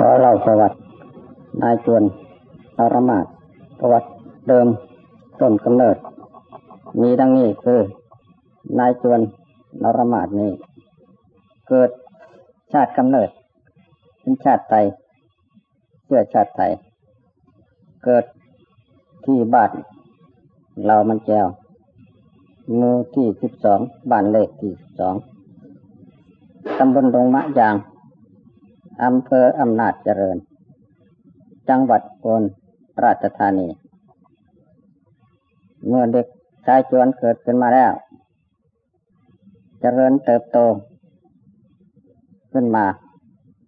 ขอเล่าประวัตินายจวนอารมาตประวัติเดิมต้นกำเนิด มีดังนี้คือ นายจวนนรมาตนี้ เกิดชาติกำเนิดเป็นชาติไทยเชื่อชาติไทยเกิดที่บ้านเรามันแจวมู่ที่สิบสองบ้านเลขที่สิบสองตำบลดงมะยาง อำเภออำนาจเจริญ จังหวัดโกนราชธานี เมื่อเด็กชายจวนเกิดขึ้นมาแล้ว เจริญเติบโต ขึ้นมา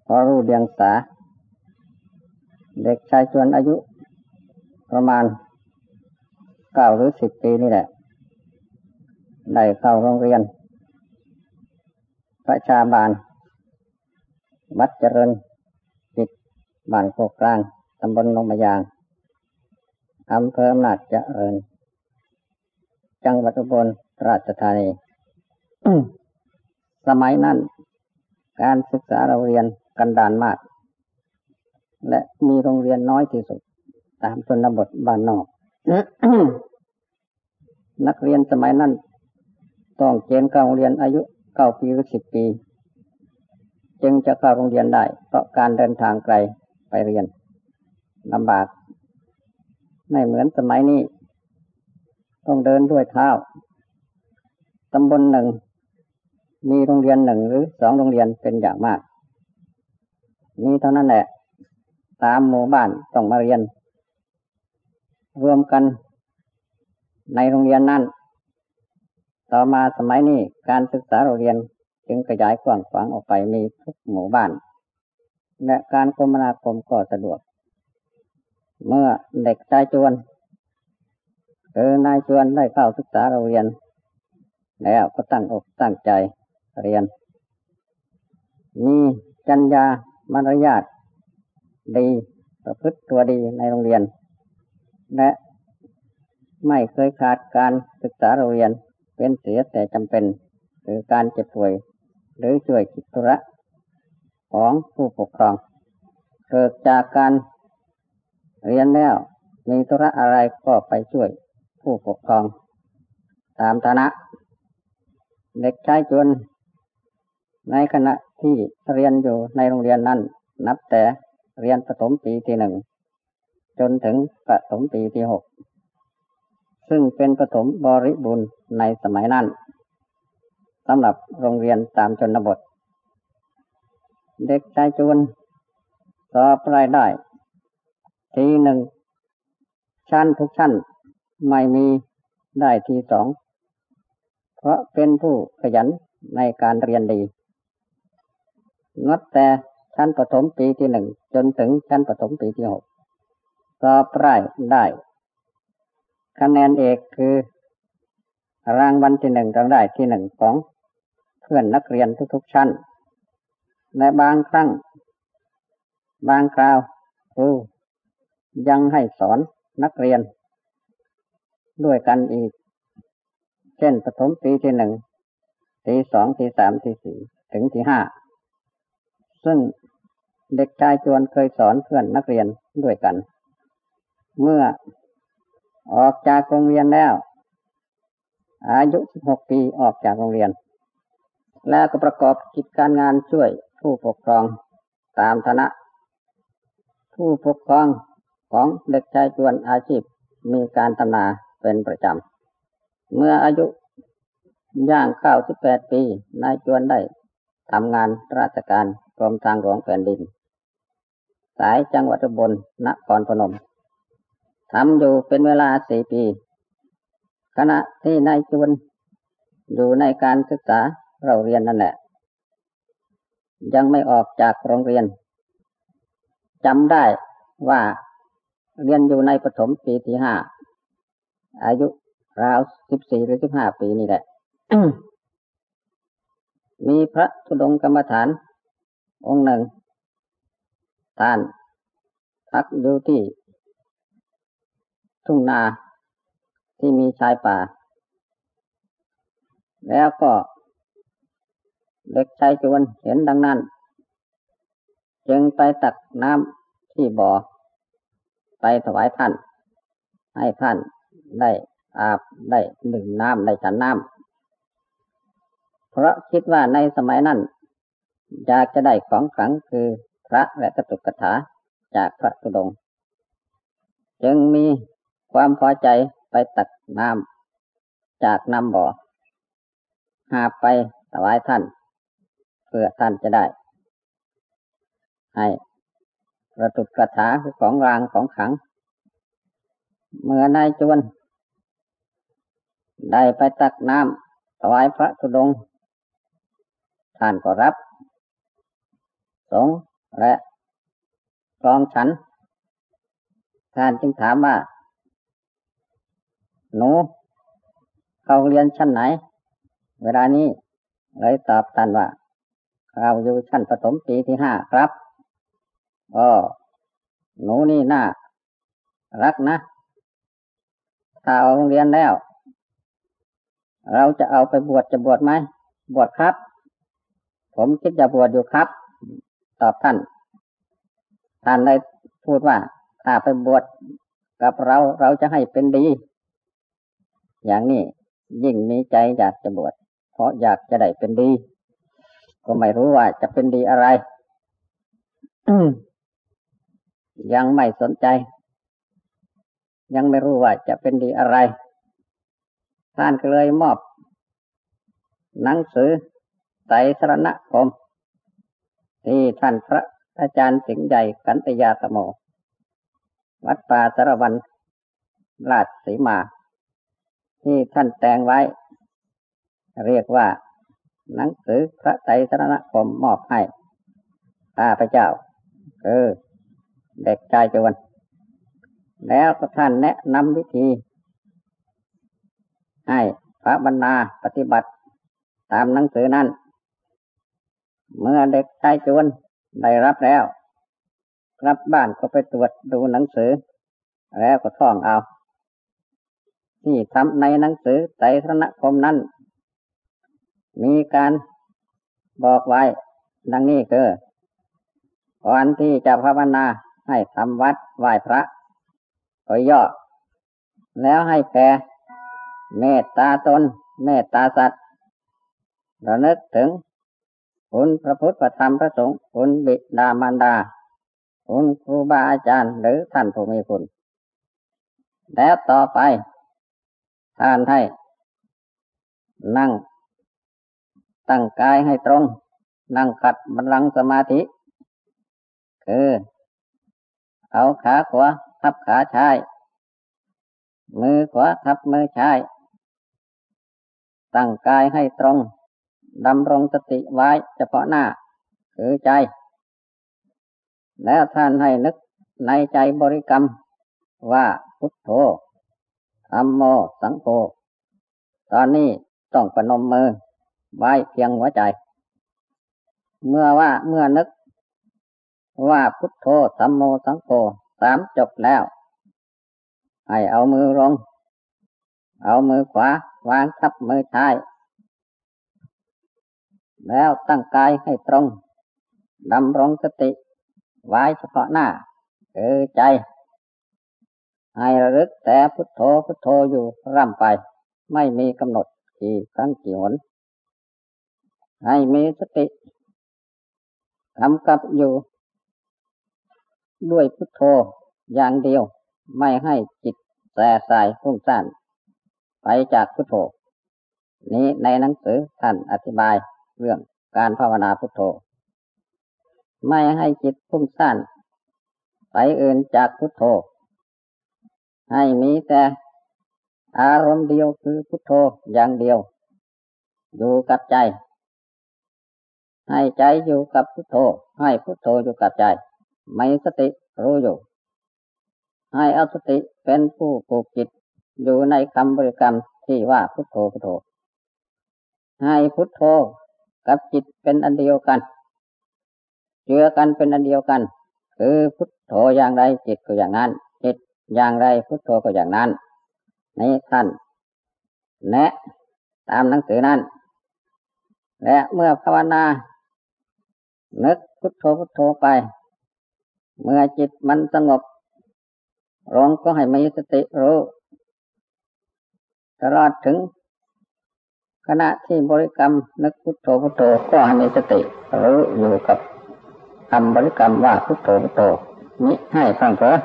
พอรู้เดียงสา เด็กชายจวนอายุ ประมาณเก้าหรือสิบปีนี่แหละ ได้เข้าโรงเรียน ประชาบาล วัดเจริญจิตบ้านโคกกลางตำบลลงมายางอำเภออำนาจเจริญ จังหวัดอุบลราชธานี สมัยนั้น การศึกษาเราเรียนกันดานมาก และมีโรงเรียนน้อยที่สุด ตามชนบทบ้านนอก นักเรียนสมัยนั้น ต้องเกณฑ์เข้าโรงเรียนอายุเก้าปีหรือสิบปี จึงจะเข้าโรงเรียนได้ เพราะการเดินทางไกลไปเรียนลำบาก ไม่เหมือนสมัยนี้ ต้องเดินด้วยเท้าตำบลหนึ่ง มีโรงเรียนหนึ่งหรือสองโรงเรียนเป็นอย่างมากมีเท่านั้นแหละ ตามหมู่บ้านต้องมาเรียน รวมกันในโรงเรียนนั้น ต่อมาสมัยนี้การศึกษาโรงเรียน จึงขยายกว้างขวางออกไปมีทุกหมู่บ้าน และการคมนาคมก็สะดวก เมื่อเด็กชายจวนคือนายจวนได้เข้าศึกษาโรงเรียน แล้วก็ตั้งอกตั้งใจเรียน มีจัญญามารยาทดีประพฤติตัวดีในโรงเรียน และไม่เคยขาดการศึกษาโรงเรียนเป็นเสียแต่จำเป็น หรือการเจ็บป่วย หรือช่วยกิจธุระของผู้ปกครองเกิดจากการเรียนแล้วมีธุระอะไรก็ไปช่วยผู้ปกครอง ตามฐานะ เด็กชายจนในขณะที่เรียนอยู่ในโรงเรียนนั้น นับแต่เรียนประถมปีที่หนึ่งจนถึงประถมปีที่หกซึ่งเป็นประถมบริบูรณ์ในสมัยนั้น สำหรับโรงเรียนตามชนบท เด็กชายจูนสอบรายได้ ทีหนึ่ง ชั้นทุกชั้นไม่มีได้ทีสอง เพราะเป็นผู้ขยันในการเรียนดีนับแต่ชั้นประถมปีที่หนึ่งจนถึงชั้นประถมปีที่หกสอบไายได้ คะแนนเอกคือ รางวัลที่หนึ่งรางได้ที่หนึ่งของ พื่อนนักเรียนทุกๆชั้น และบางครั้ง บางคราวครูยังให้สอนนักเรียน ด้วยกันอีก เช่นประถมปีที่หนึ่งปีสองปีสามปีสี่ถึงที่ห้าซึ่งเด็กชายจวนเคยสอนเพื่อนนักเรียนด้วยกัน เมื่อออกจากโรงเรียนแล้ว อายุ 16 ปีออกจากโรงเรียน แล้วก็ประกอบกิจการงานช่วยผู้ปกครองตามฐานะ ผู้ปกครองของเด็กชายจวนอาชีพมีการตำนาเป็นประจำ เมื่ออายุย่างเข้า18ปี นายจวนได้ทำงานราชการกรมทางหลวงแผ่นดิน สายจังหวัดบลนครพนมทำอยู่เป็นเวลาสี่ปี ขณะที่นายจวนอยู่ในการศึกษา เราเรียนนั่นแหละ ยังไม่ออกจากโรงเรียนจำได้ว่าเรียนอยู่ในปฐมปีที่ห้าอายุราวสิบสี่หรือสิบห้าปีนี่แหละ มีพระธุดงกรรมฐาน องค์หนึ่ง ท่านพักอยู่ที่ ทุ่งนาที่มีชายป่า แล้วก็ เด็กชายจวนเห็นดังนั้น จึงไปตักน้ำที่บ่อ ไปถวายท่าน ให้ท่านได้อาบได้หนึ่งน้ำได้ฉันน้ำ เพราะคิดว่าในสมัยนั้น อยากจะได้ของขลังคือพระและกระตุกกระถาจากพระสุดง จึงมีความพอใจไปตักน้ำจากน้ำบ่อหาไปถวายท่าน เพื่อท่านจะได้ ให้กระตุกกระถาคือของรางของขัง เมื่อนายจวน ได้ไปตักน้ำถวายพระสุดง ท่านก็รับ สงและกรองฉัน ท่านจึงถามว่า หนูเขาเรียนชั้นไหน เวลานี้เลยตอบท่านว่า เราอยู่ชั้นประถมปีที่ห้าครับอ๋อหนูนี่น่ารักนะ ถ้าเอาโรงเรียนแล้ว เราจะเอาไปบวชจะบวชไหม บวชครับ ผมคิดจะบวชอยู่ครับ ตอบท่าน ท่านเลยพูดว่า ถ้าไปบวชกับเราเราจะให้เป็นดี อย่างนี้ยิ่งมีใจอยากจะบวชเพราะอยากจะได้เป็นดี ก็ไม่รู้ว่าจะเป็นดีอะไรยังไม่สนใจ ยังไม่รู้ว่าจะเป็นดีอะไร ท่านก็เลยมอบ หนังสือไตรสรณคมที่ท่านพระอาจารย์สิงห์ใหญ่กันตยาตโม วัดป่าสารวัน ราชสีมา ที่ท่านแต่งไว้ เรียกว่า หนังสือพระไตรสรณคมมอบให้ข้าพระเจ้าเออเด็กชายจวนแล้วก็ท่านแนะนำวิธี ให้พระบรรณาปฏิบัติตามหนังสือนั้น เมื่อเด็กชายจวนได้รับแล้วกลับบ้านก็ไปตรวจดูหนังสือ แล้วก็ท่องเอา ที่ทำในหนังสือไตรสนคมนั้น มีการบอกไว้ ดังนี้คือก่อนที่จะภาวนาให้ทำวัดไหว้พระก็ย่อ แล้วให้แผ่เมตตาตน เมตตาสัตว์รานึกถึงคุณพระพุทธพระธรรมพระสงฆ์คุณบิดามารดา คุณครูบาอาจารย์หรือท่านผู้มีคุณ แล้วต่อไปท่านให้ นั่ง ตั้งกายให้ตรง นั่งขัดบัลลังสมาธิ คือเอาขาขวาทับขาชาย มือขวาทับมือชาย ตั้งกายให้ตรงดำรงสติไว้เฉพาะหน้า คือใจ แล้วท่านให้นึกในใจบริกรรม ว่าพุทโธธรรมโมสังโฆตอนนี้ต้องประนมมือ ไว้เพียงหัวใจ เมื่อว่าเมื่อนึก ว่าพุทโธสัมโมสังโฆสามจบแล้ว ให้เอามือลง เอามือขวาวางทับมือซ้าย แล้วตั้งกายให้ตรงดำรงสติไว้เฉพาะหน้าคือใจ ให้ระลึกแต่พุทโธพุทโธอยู่ร่ำไป ไม่มีกำหนดกี่ครั้งกี่หน ให้มีสติกำกับอยู่ ด้วยพุทโธอย่างเดียว ไม่ให้จิตแสสายฟุ้งซ่านไปจากพุทโธ นี้ในหนังสือท่านอธิบายเรื่องการภาวนาพุทโธ ไม่ให้จิตฟุ้งซ่านไปอื่นจากพุทโธ ให้มีแต่อารมณ์เดียวคือพุทโธอย่างเดียว อยู่กับใจ ให้ใจอยู่กับพุทโธ ให้พุทโธอยู่กับใจ ไม่สติรู้อยู่ ให้เอาสติเป็นผู้ปลูกจิต อยู่ในคำบริกรรมที่ว่าพุทโธพุทโธ ให้พุทโธกับจิตเป็นอันเดียวกันเจือกันเป็นอันเดียวกัน คือพุทโธอย่างไรจิตก็อย่างนั้น จิตอย่างไรพุทโธก็อย่างนั้นนี่ท่านแนะ ตามหนังสือนั้น และเมื่อภาวนา นึกพุทโธพุทโธไป เมื่อจิตมันสงบลงก็ให้มีสติรู้ตลอดถึง ขณะที่บริกรรมนึกพุทโธพุทโธก็ให้มีสติรู้อยู่กับคำบริกรรมว่าพุทโธพุทโธมิให้พังเผลอ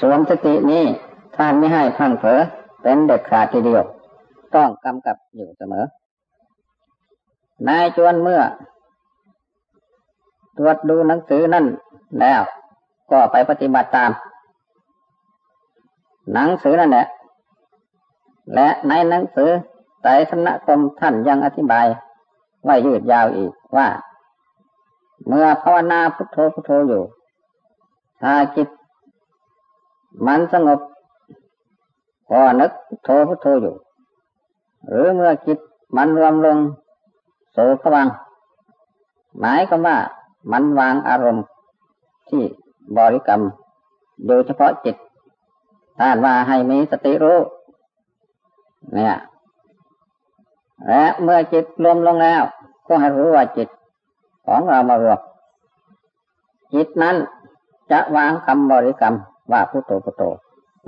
ส่วนสตินี้ท่านไม่ให้พังเผลอเป็นเด็ดขาดทีเดียว ต้องกำกับอยู่เสมอนายจวนเมื่อ ตรวจดูหนังสือนั่นแล้วก็ไปปฏิบัติตาม หนังสือนั่นแหละ และในหนังสือไตรสนคมท่านยังอธิบายไว้ยืดยาวอีกว่า เมื่อภาวนาพุทโธพุทโธอยู่ ถ้าจิตมันสงบก็นึกพุทโธพุทโธอยู่ หรือเมื่อจิตมันรวมลงโสภวัง หมายก็ว่า มันวางอารมณ์ที่บริกรรม โดยเฉพาะจิตท่านว่าให้มีสติรู้ เนี่ย และเมื่อจิตรวมลงแล้ว ก็ให้รู้ว่าจิตของเรามารวมจิตนั้นจะวางคำบริกรรมว่าพุทโธพุทโธ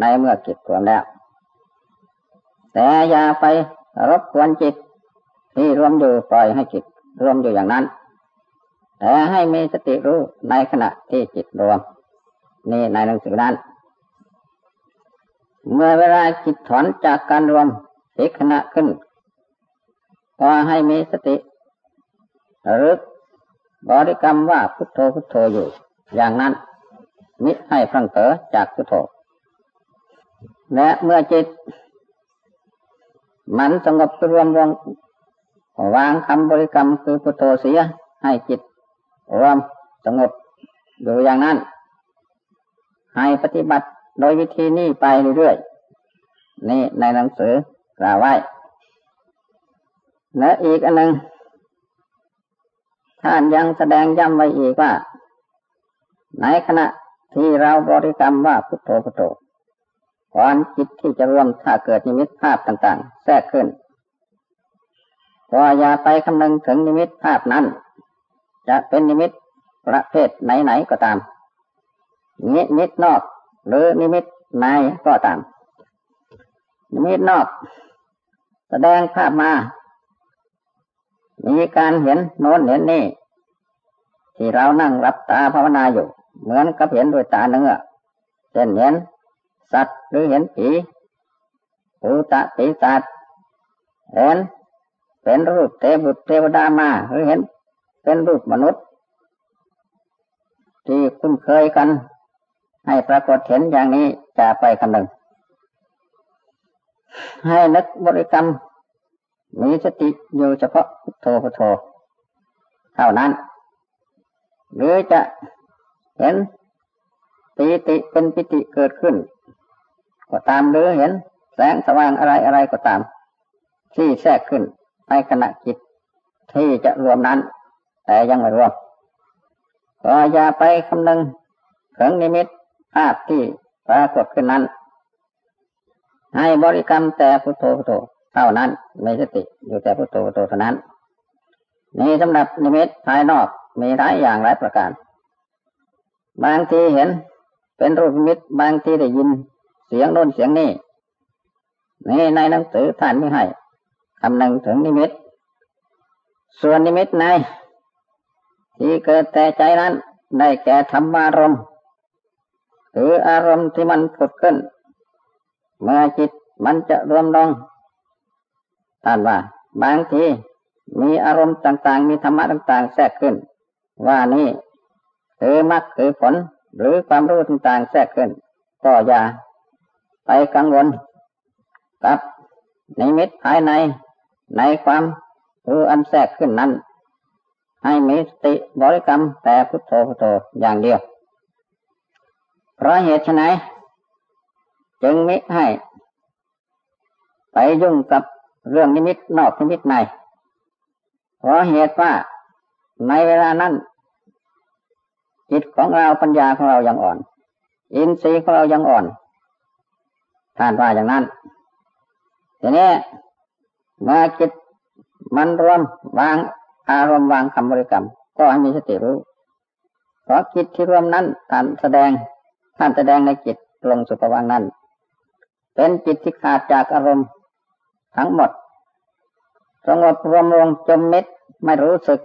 ในเมื่อจิตรวมแล้ว แต่อย่าไปรบกวนจิตที่รวมอยู่ปล่อยให้จิตรวมอยู่อย่างนั้น แต่ให้มีสติรู้ในขณะที่จิตรวม นี่ในหนังสือนั้น เมื่อเวลาจิตถอนจากการรวมอีกขณะขึ้น ก็ให้มีสติหรือบริกรรมว่าพุทโธพุทโธอยู่ อย่างนั้น มิให้พลังเตอจากพุทโธ และเมื่อจิต มันสงบรวมรวมวางคำบริกรรมคือพุทโธเสียให้จิต รวมสงบอยู่อย่างนั้น ให้ปฏิบัติโดยวิธีนี้ไปเรื่อยๆ นี่ในหนังสือกล่าวไว้และอีกอันหนึ่งท่านยังแสดงย้ำไว้อีกว่า ในขณะที่เราบริกรรมว่าพุทโธพุทโธก่อนจิตที่จะรวมถ้าเกิดนิมิตภาพต่างๆ แทรกขึ้นก็อย่าไปคำนึงถึงนิมิตภาพนั้น จะเป็นนิมิตประเภทไหนๆก็ตาม นิมิตนอก หรือนิมิตในก็ตาม นิมิตนอก แสดงภาพมา มีการเห็นโน้นเห็นนี่ ที่เรานั่งรับตาภาวนาอยู่ เหมือนกับเห็นด้วยตาเนื้อเช่นเห็นสัตว์หรือเห็นผีปูตะปีศาจเห็นเป็นรูปเทวุเทวดามาหรือเห็น เป็นรูปมนุษย์ ที่คุ้นเคยกัน ให้ปรากฏเห็นอย่างนี้จะไปคำหนึ่ง ให้นึกบริกรรม มีสติอยู่เฉพาะพุทโธพุทโธเท่านั้น หรือจะเห็นปีติเป็นปิติเกิดขึ้น ก็ตามหรือเห็นแสงสว่างอะไรอะไรก็ตาม ที่แทรกขึ้นในขณะจิตที่จะรวมนั้น แต่ยังไม่รวมก็อย่าไปคำนึงถึงนิมิตภาพที่ปรากฏขึ้นนั้น ให้บริกรรมแต่พุทโธพุทโธเท่านั้นไม่สติอยู่แต่พุทโธพุทโธเท่านั้น นี่สำหรับนิมิตภายนอกมีหลายอย่างหลายประการ บางทีเห็นเป็นรูปนิมิตบางทีได้ยินเสียงโน้นเสียงนี้นี่ในหนังสือท่านไม่ให้คำนึงถึงนิมิต ส่วนนิมิตใน ที่เกิดแต่ใจนั้น ได้แก่ธรรมารมณ์หรืออารมณ์ที่มันผุดขึ้น เมื่อจิตมันจะรวมลงท่านว่า บางทีมีอารมณ์ต่างๆ มีธรรมะต่างๆ แทรกขึ้น ว่านี่คือมรรคคือผลหรือความรู้ต่างๆ แทรกขึ้น ก็อย่าไปกังวลกับนิมิตภายในในความรู้อันแทรกขึ้นนั้น ให้มีสติบริกรรมแต่พุทโธพุทโธอย่างเดียว เพราะเหตุไนจึงมิให้ ไปยุ่งกับเรื่องนิมิตนอกนิมิตใน เพราะเหตุว่าในเวลานั้น จิตของเราปัญญาของเรายังอ่อน อินทรีย์ของเรายังอ่อน ท่านว่าอย่างนั้นทีนี้เมื่อจิตมันรวมวาง อารมณ์วางคำบริกรรม ก็ให้มีสติรู้ เพราะจิตที่รวมนั้นท่านแสดงท่านแสดงในจิตลงสุภวังนั้น เป็นจิตที่ขาดจากอารมณ์ทั้งหมดสงบรวมลงจมเม็ดไม่รู้สึก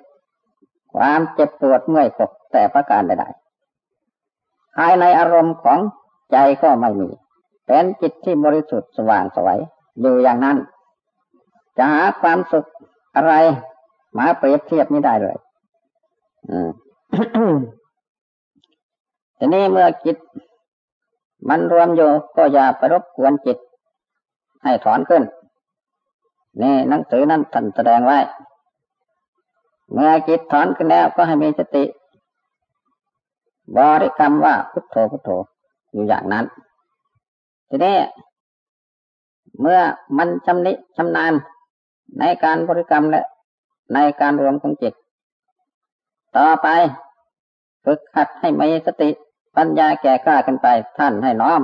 ความเจ็บปวดเมื่อยกแต่ประการใดๆภายในอารมณ์ของใจก็ไม่มี เป็นจิตที่บริสุทธิ์สว่างสวยอยู่อย่างนั้น จะหาความสุขอะไร มาเปรียบเทียบไม่ได้เลย อืมทีนี้เมื่อจิต มันรวมอยู่ก็อย่าไปรบกวนจิต ให้ถอนขึ้น นี่หนังสือนั้นท่านแสดงไว้ เมื่อจิตถอนขึ้นแล้วก็ให้มีสติ บริกรรมว่าพุทโธพุทโธอยู่อย่างนั้น ทีนี้ เมื่อมันชำนิชำนาญในการบริกรรมและ ในการรวมของจิต ต่อไปฝึกหัดให้มีสติปัญญาแก่กล้าขึ้นไปท่านให้น้อม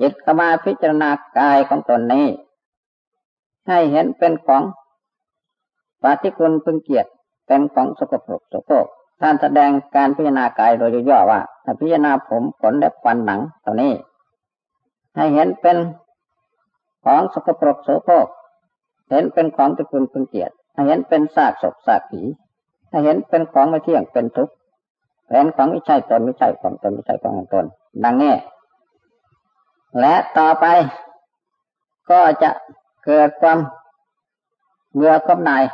จิตเข้ามาพิจารณากายของตนนี้ ให้เห็นเป็นของปฏิคุณพึงเกียรติเป็นของสกปรกสกปรกท่านแสดงการพิจารณากายโดยย่อว่าถ้าพิจารณาผมขนและฟันหนังตัวนี้ ให้เห็นเป็นของสกปรกโสโครก เห็นเป็นของที่คุณพึงเกียรติเห็นเป็นซากศพซากผีเห็นเป็นของไม่เที่ยงเป็นทุกข์เป็นของไม่ใช่ตนไม่ใช่ของตนไม่ใช่ของตน ดังนี้ และต่อไปก็จะเกิดความเบื่อความนาย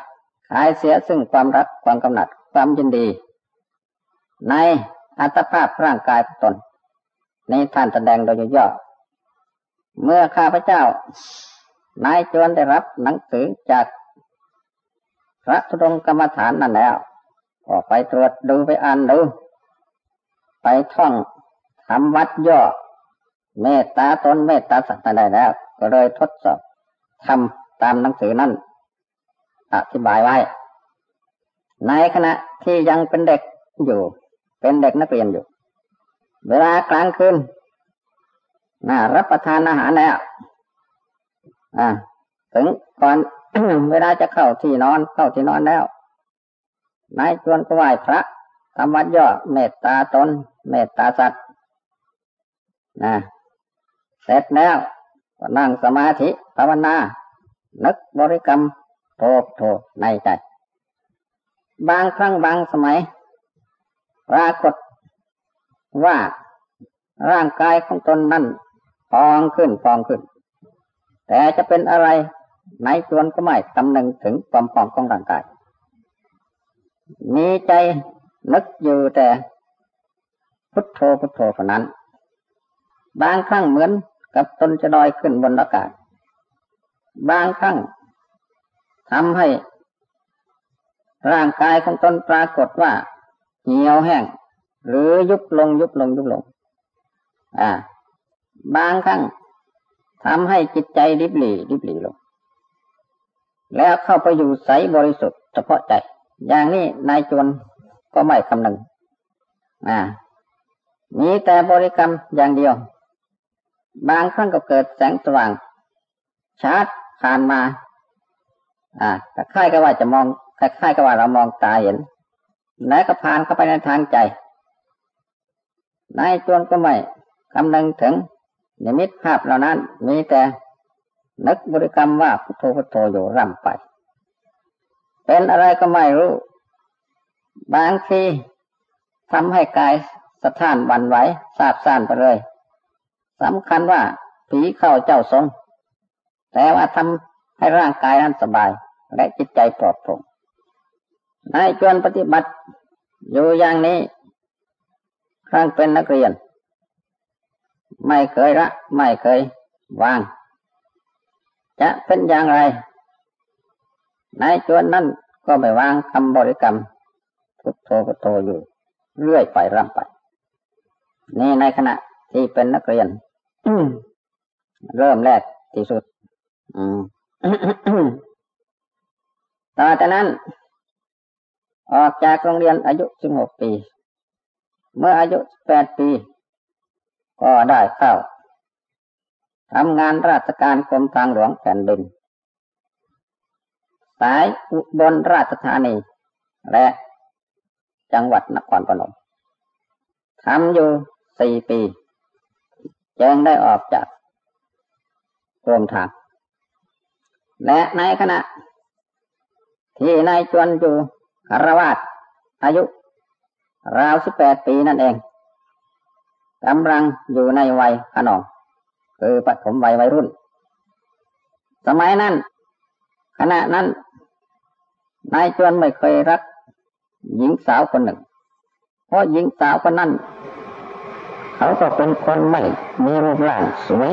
ขายเสียซึ่งความรักความกำหนัดความยินดี ในอัตภาพร่างกายตนในท่านแสดงโดยย่อเมื่อข้าพเจ้า นายจวนได้รับหนังสือจากพระธุดงกรรมฐานนั่นแล้วก็ไปตรวจดูไปอ่านดู ไปท่องทำวัดย่อ เมตตาตนเมตตาสัตว์ได้แล้ว ก็เลยทดสอบทำตามหนังสือนั้นอธิบายไว้ ในขณะที่ยังเป็นเด็กอยู่ เป็นเด็กนักเรียนอยู่ เวลากลางคืนน่ารับประทานอาหารแล้ว อ่าถึงก่อนเวลาจะเข้าที่นอนเข้าที่นอนแล้วนายชวนก็ไหว้พระทำวัดย่อเมตตาตน เมตตาสัตว์นะเสร็จแล้วก็นั่งสมาธิภาวนา นึกบริกรรมโทโทในใจ บางครั้งบางสมัย ปรากฏว่าร่างกายของตนนั้นพองขึ้นพองขึ้น แต่จะเป็นอะไรในจวนก็ไม่คำนึงถึงความพองของร่างกาย มีใจนึกอยู่แต่พุทโธพุทโธเท่านั้น บางครั้งเหมือนกับตนจะลอยขึ้นบนอากาศ บางครั้งทำให้ ร่างกายของตนปรากฏว่า เหี่ยวแห้ง หรือยุบลงยุบลงยุบลง อ่า บางครั้ง ทำให้จิตใจริบหรี่ริบหรี่ลง แล้วเข้าไปอยู่ใสบริสุทธิ์เฉพาะใจ อย่างนี้นายจวนก็ไม่คำนึงอ่ามีแต่บริกรรมอย่างเดียว บางครั้งก็เกิดแสงสว่าง ชาร์จผ่านมา อ่าคล้ายกับว่าจะมองคล้ายกับว่าเรามองตาเห็น แล้วก็ผ่านเข้าไปในทางใจนายจวนก็ไม่คำนึงถึง นิมิตภาพเหล่านั้นมีแต่นึกบริกรรมว่าพุทโธพุทโธอยู่ร่ำไป เป็นอะไรก็ไม่รู้ บางทีทำให้กายสะท้านวันไหวซาบซ่านไปเลยสำคัญว่าผีเข้าเจ้าทรงแต่ว่าทำให้ร่างกายนั้นสบาย และจิตใจปลอดโปร่งนายจวนปฏิบัติอยู่อย่างนี้ครั้งเป็นนักเรียน ไม่เคยละ ไม่เคยวาง จะเป็นอย่างไรนายจวนนั่นก็ไม่วางคำบริกรรมพุทโธพุทโธอยู่ เรื่อยไปร่ำไป นี่ในขณะที่เป็นนักเรียนเริ่มแรกที่สุดต่อจากนั้น ออกจากโรงเรียนอายุสิบหกปี เมื่ออายุแปดปี ก็ได้เข้าทำงานราชการกรมทางหลวงแผ่นดิน สายอุบลราชธานี และจังหวัดนครพนมทำอยู่สี่ปีจึงได้ออกจากกรมทาง และในขณะ ที่นายจวนอยู่คารวาสอายุ ราวสิบแปดปีนั่นเอง กำลังอยู่ในวัยขนอง คือปฐมวัยวัยรุ่น สมัยนั้น ขณะนั้นนายจวนไม่เคยรัก หญิงสาวคนหนึ่ง เพราะหญิงสาวคนนั้น เขาก็เป็นคนไม่มีรูปร่างสวย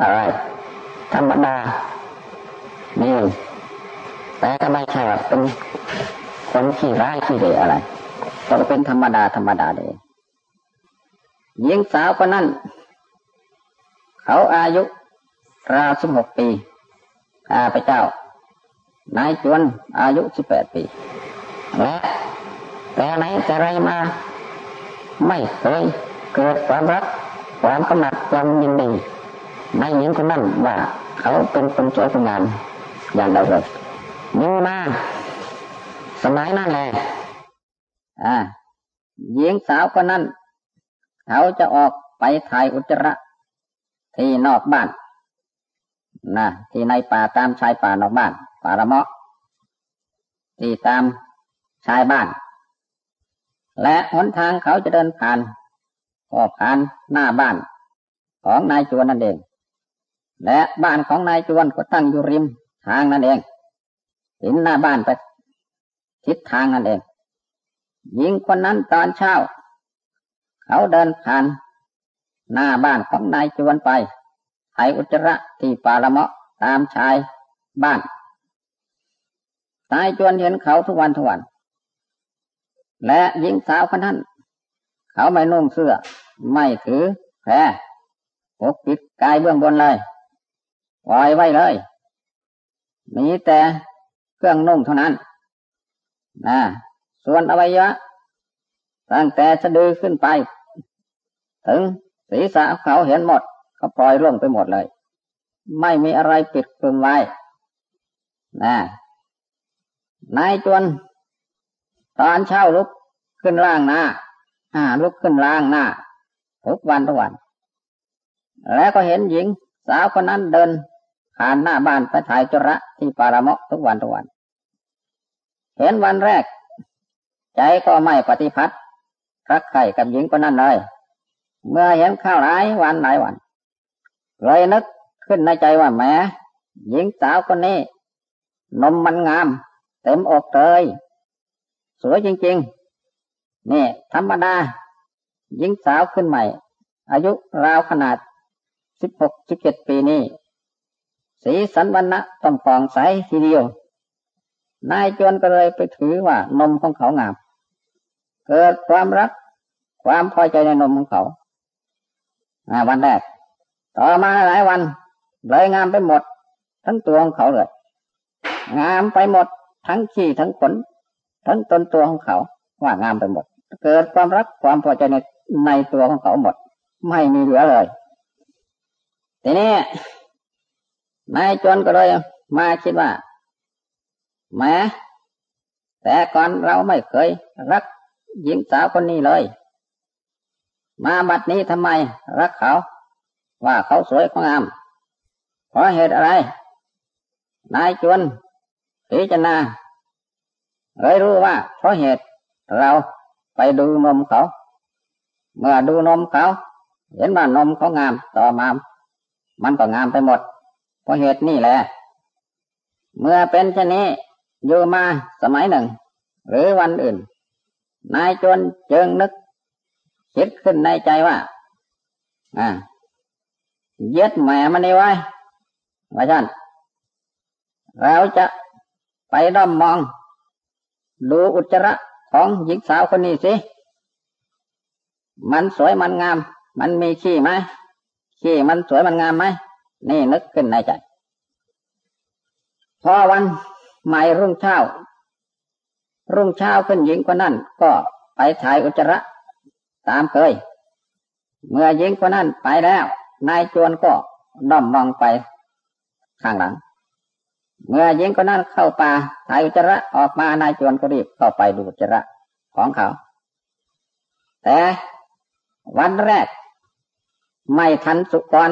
อะไร ธรรมดานี่แต่ก็ไม่ใช่ว่าเป็นคนขี้ร้ายขี้เดอะไร ก็เป็นธรรมดาธรรมดาเลย หญิงสาวคนนั้น เขาอายุราวสิบหกปีข้าพเจ้า นายจวนอายุสิบแปดปี และแต่ไหนแต่ไรมา ไม่เคยเกิดความรัก ความกำหนัดความยินดีในหญิงคนนั้นว่าเขาเป็นคนสวยคนงามอย่างใดเลยมีมาสมัยนั้นแหละอ่าหญิงสาวคนนั้น เขาจะออกไปถ่ายอุจจาระที่นอกบ้านนะที่ในป่าตามชายป่านอกบ้าน ป่าละเมาะที่ตามชายบ้าน และหนทางเขาจะเดินผ่านก็ผ่านหน้าบ้านของนายจวนนั่นเอง และบ้านของนายจวนก็ตั้งอยู่ริมทางนั่นเองเห็นหน้าบ้านไปทิศทางนั่นเองหญิงคนนั้นตอนเช้า เขาเดินผ่านหน้าบ้านของนายจวนไปไถอุจจระที่ป่าละเมาะตามชายบ้านนายจวนเห็นเขาทุกวันทุกวัน และหญิงสาวคนนั้น เขาไม่นุ่งเสื้อ ไม่ถือแพรปกปิดกายเบื้องบนเลยปล่อยไว้เลยมีแต่เครื่องนุ่งเท่านั้นนะส่วนอวัยวะ ตั้งแต่สะดือขึ้นไป ถึงศีรษะเขาเห็นหมดเขาปล่อยร่วงไปหมดเลย ไม่มีอะไรปิดคลุมไว้นะนายจวนตอนเช้าลุกขึ้นล่างหน้าอ่าลุกขึ้นล่างหน้าทุกวันทุกวัน แล้วก็เห็นหญิง สาวคนนั้นเดินผ่านหน้าบ้านไปถ่ายจระที่ปารามะทุกวันทุกวัน เห็นวันแรก ใจก็ไม่ปฏิพัติ รักใครกับหญิงคนนั้นเลย เมื่อเห็นข้าวหลายวันหลายวันเลยนึกขึ้นในใจว่าแหมหญิงสาวคนนี้ นมมันงาม เต็มอกเลยสวยจริงๆ นี่ ธรรมดาหญิงสาวขึ้นใหม่ อายุราวขนาดสิบหกสิบเจ็ดปีนี้ สีสันวันนะต้องฟองใสทีเดียว นายจวนก็เลยไปถือว่านมของเขางาม เกิดความรัก ความพอใจในนมของเขาวันแรก ต่อมาหลายวันเลยงามไปหมด ทั้งตัวของเขาเลย งามไปหมด ทั้งขี้ทั้งขน ทั้งตนตัวของเขา ว่างามไปหมด เกิดความรักความพอใจในในตัวของเขาหมด ไม่มีเหลือเลยทีนี้นายจนก็เลยมาคิดว่าแม้แต่ก่อนเราไม่เคยรัก หญิงสาวคนนี้เลย มาบัดนี้ทำไม รักเขา ว่าเขาสวยเขางามเพราะเหตุอะไร นายจวนพิจารณาเลยรู้ว่า เพราะเหตุเราไปดูนมเขา เมื่อดูนมเขา เห็นว่านมเขางามต่อมา มันก็งามไปหมด เพราะเหตุนี่แหละ เมื่อเป็นเช่นนี้อยู่มาสมัยหนึ่ง หรือวันอื่น นายจนเจิงนึกคิดขึ้นในใจว่า อ่าเย็ดแม่มันนี่ไว้ว่าฉันเราจะไปด้อมมอง ดูอุจจาระของหญิงสาวคนนี้สิ มันสวยมันงาม มันมีขี้ไหมขี้มันสวยมันงามไหม นี่นึกขึ้นในใจ พอวันใหม่รุ่งเช้า รุ่งเช้าขึ้นหญิงคนนั้นก็ไปถ่ายอุจจาระตามเคย เมื่อหญิงคนนั้นไปแล้ว นายจวนก็ด้อมมองไปข้างหลัง เมื่อหญิงคนนั้นเข้าป่าถ่ายอุจจาระออกมานายจวนก็รีบเข้าไปดูอุจจาระของเขา แต่วันแรก ไม่ทันสุกร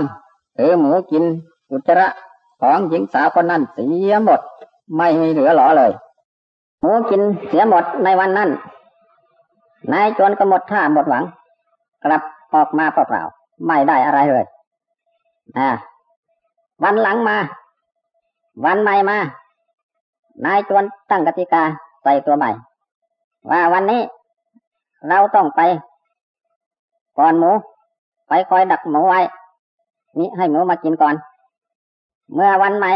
ถือหมูกินอุจจาระของหญิงสาวคนนั้นเสียหมด ไม่มีเหลือหลอเลย หมูกินเสียหมดในวันนั้น นายจวนก็หมดท่าหมดหวัง กลับออกมาเปล่าๆไม่ได้อะไรเลยวันหลังมา วันใหม่มา นายจวนตั้งกติกาใส่ตัวใหม่ ว่าวันนี้ เราต้องไป ก่อนหมู ไปคอยดักหมูไว้ นี่ให้หมูมากินก่อน เมื่อวันใหม่